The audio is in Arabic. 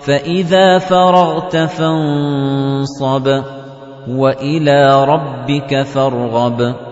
فإذا فرغت فانصب وإلى ربك فارغب.